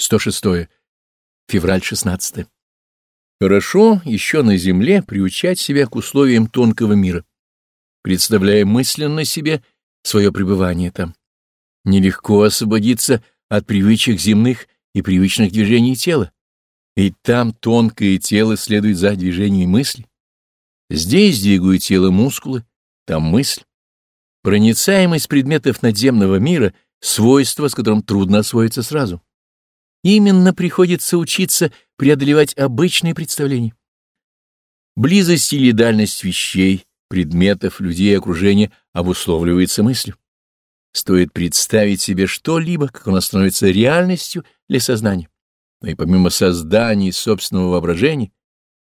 106. Февраль 16. Хорошо еще на земле приучать себя к условиям тонкого мира, представляя мысленно себе свое пребывание там. Нелегко освободиться от привычек земных и привычных движений тела, ведь там тонкое тело следует за движением мысли. Здесь двигают тело мускулы, там мысль. Проницаемость предметов надземного мира — свойство, с которым трудно освоиться сразу. Именно приходится учиться преодолевать обычные представления. Близость или дальность вещей, предметов, людей окружения обусловливается мыслью. Стоит представить себе что-либо, как оно становится реальностью для сознания. Но и помимо создания собственного воображения,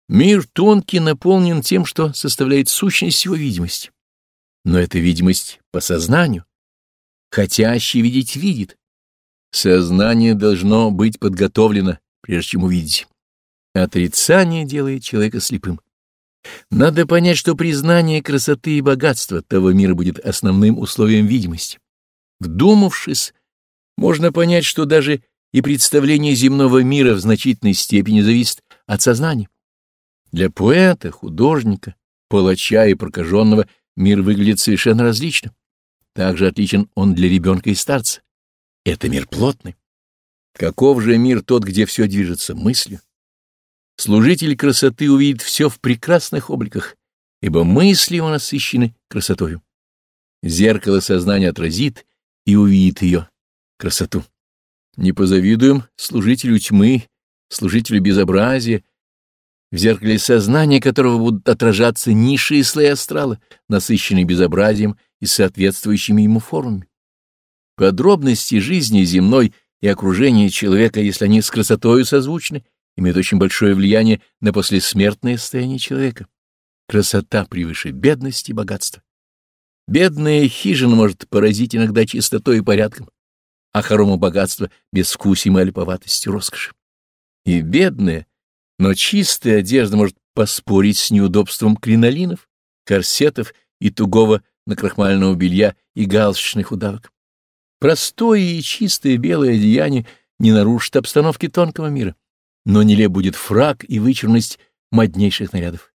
мир тонкий наполнен тем, что составляет сущность его видимости. Но эта видимость по сознанию. Хотящий видеть видит, Сознание должно быть подготовлено, прежде чем увидеть. Отрицание делает человека слепым. Надо понять, что признание красоты и богатства того мира будет основным условием видимости. Вдумавшись, можно понять, что даже и представление земного мира в значительной степени зависит от сознания. Для поэта, художника, палача и прокаженного мир выглядит совершенно различно. Также отличен он для ребенка и старца. Это мир плотный. Каков же мир тот, где все движется мыслью? Служитель красоты увидит все в прекрасных обликах, ибо мысли его насыщены красотою. Зеркало сознания отразит и увидит ее, красоту. Не позавидуем служителю тьмы, служителю безобразия, в зеркале сознания которого будут отражаться низшие слои астрала, насыщенные безобразием и соответствующими ему формами. Подробности жизни земной и окружения человека, если они с красотою созвучны, имеют очень большое влияние на послесмертное состояние человека. Красота превыше бедности и богатства. Бедная хижина может поразить иногда чистотой и порядком, а хорому богатство — безвкусием и альповатостью роскоши. И бедная, но чистая одежда может поспорить с неудобством кринолинов, корсетов и тугого накрахмального белья и галстучных удавок. Простое и чистое белое одеяние не нарушит обстановки тонкого мира, но нелеп будет фраг и вычурность моднейших нарядов.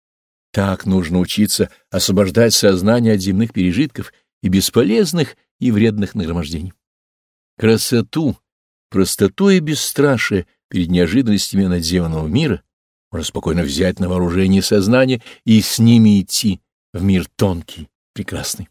Так нужно учиться освобождать сознание от земных пережитков и бесполезных и вредных нагромождений. Красоту, простоту и бесстрашие перед неожиданностями надземного мира можно спокойно взять на вооружение сознание и с ними идти в мир тонкий, прекрасный.